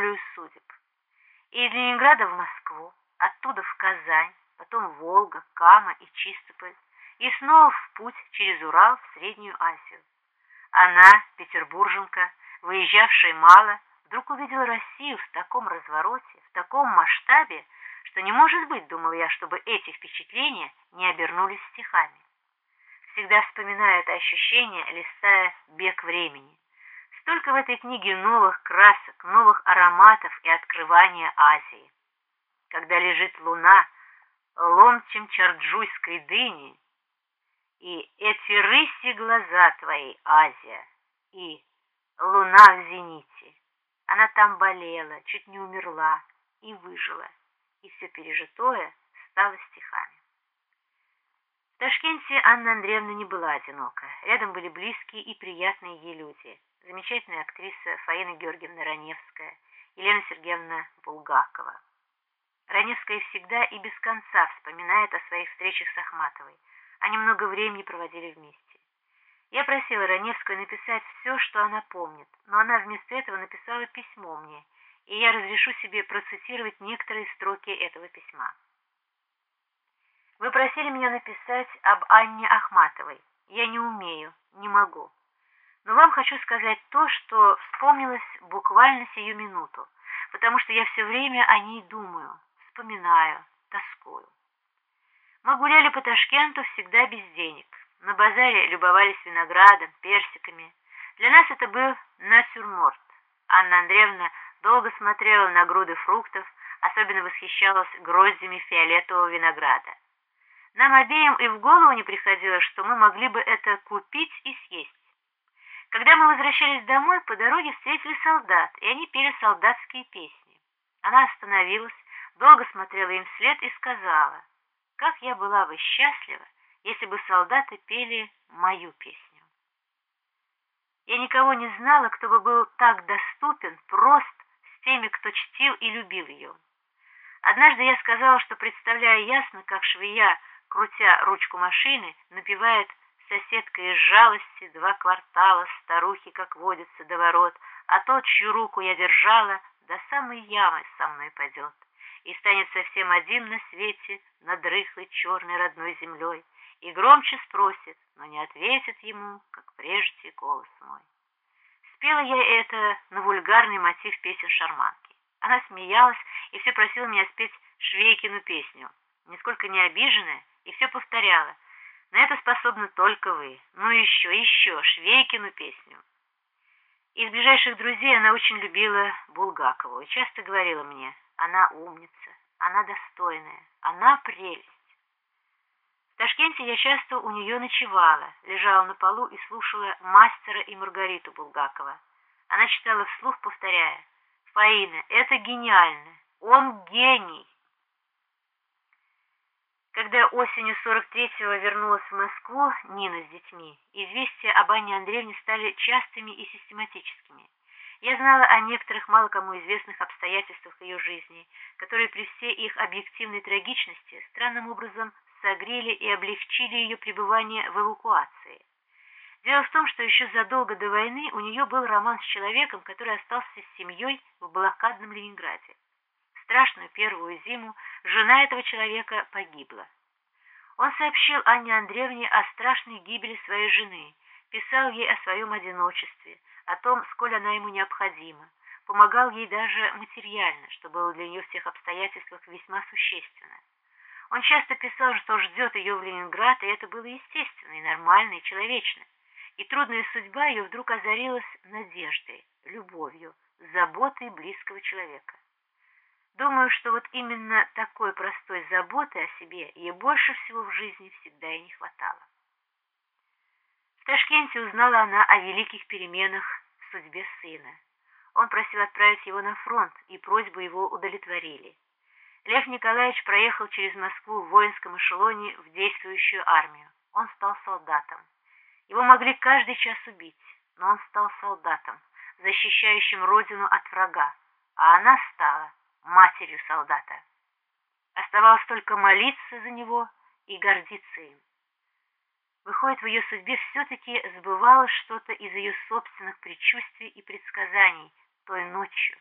волею судеб. И из Ленинграда в Москву, оттуда в Казань, потом Волга, Кама и Чистополь, и снова в путь через Урал в Среднюю Азию. Она, петербурженка, выезжавшая мало, вдруг увидела Россию в таком развороте, в таком масштабе, что не может быть, думал я, чтобы эти впечатления не обернулись стихами. Всегда вспоминаю это ощущение, листая «Бег времени». Столько в этой книге новых красок, новых ароматов и открывания Азии. Когда лежит луна, ломтем чарджуйской дыни, и эти рыси глаза твои, Азия, и луна в зените. Она там болела, чуть не умерла и выжила, и все пережитое стало стихами. Ташкенте Анна Андреевна не была одинока. Рядом были близкие и приятные ей люди. Замечательная актриса Фаина Георгиевна Раневская, Елена Сергеевна Булгакова. Раневская всегда и без конца вспоминает о своих встречах с Ахматовой. Они много времени проводили вместе. Я просила Раневскую написать все, что она помнит, но она вместо этого написала письмо мне, и я разрешу себе процитировать некоторые строки этого письма. Вы просили меня написать об Анне Ахматовой. Я не умею, не могу. Но вам хочу сказать то, что вспомнилось буквально сию минуту, потому что я все время о ней думаю, вспоминаю, тоскую. Мы гуляли по Ташкенту всегда без денег. На базаре любовались виноградом, персиками. Для нас это был натюрморт. Анна Андреевна долго смотрела на груды фруктов, особенно восхищалась гроздями фиолетового винограда. Нам обеим и в голову не приходило, что мы могли бы это купить и съесть. Когда мы возвращались домой, по дороге встретили солдат, и они пели солдатские песни. Она остановилась, долго смотрела им вслед и сказала, как я была бы счастлива, если бы солдаты пели мою песню. Я никого не знала, кто бы был так доступен, прост с теми, кто чтил и любил ее. Однажды я сказала, что представляю ясно, как швея, крутя ручку машины, напевает соседка из жалости два квартала старухи, как водится, до ворот, а тот, чью руку я держала, до самой ямы со мной пойдет и станет совсем один на свете над рыхлой черной родной землей, и громче спросит, но не ответит ему, как прежде, голос мой. Спела я это на вульгарный мотив песен шарманки. Она смеялась и все просила меня спеть Швейкину песню, нисколько не обиженная, и все повторяла. На это способны только вы. Ну еще, еще, Швейкину песню. Из ближайших друзей она очень любила Булгакову и часто говорила мне, она умница, она достойная, она прелесть. В Ташкенте я часто у нее ночевала, лежала на полу и слушала мастера и Маргариту Булгакова. Она читала вслух, повторяя, «Фаина, это гениально! Он гений!» Когда осенью 43-го вернулась в Москву Нина с детьми, известия об Анне Андреевне стали частыми и систематическими. Я знала о некоторых мало кому известных обстоятельствах ее жизни, которые при всей их объективной трагичности странным образом согрели и облегчили ее пребывание в эвакуации. Дело в том, что еще задолго до войны у нее был роман с человеком, который остался с семьей в блокадном Ленинграде. Страшную первую зиму жена этого человека погибла. Он сообщил Анне Андреевне о страшной гибели своей жены, писал ей о своем одиночестве, о том, сколь она ему необходима, помогал ей даже материально, что было для нее в всех обстоятельствах весьма существенно. Он часто писал, что ждет ее в Ленинград, и это было естественно, и нормально, и человечно. И трудная судьба ее вдруг озарилась надеждой, любовью, заботой близкого человека. Думаю, что вот именно такой простой заботы о себе ей больше всего в жизни всегда и не хватало. В Ташкенте узнала она о великих переменах в судьбе сына. Он просил отправить его на фронт, и просьбу его удовлетворили. Лев Николаевич проехал через Москву в воинском эшелоне в действующую армию. Он стал солдатом. Его могли каждый час убить, но он стал солдатом, защищающим родину от врага, а она стала матерью солдата. Оставалось только молиться за него и гордиться им. Выходит, в ее судьбе все-таки сбывалось что-то из ее собственных предчувствий и предсказаний той ночью,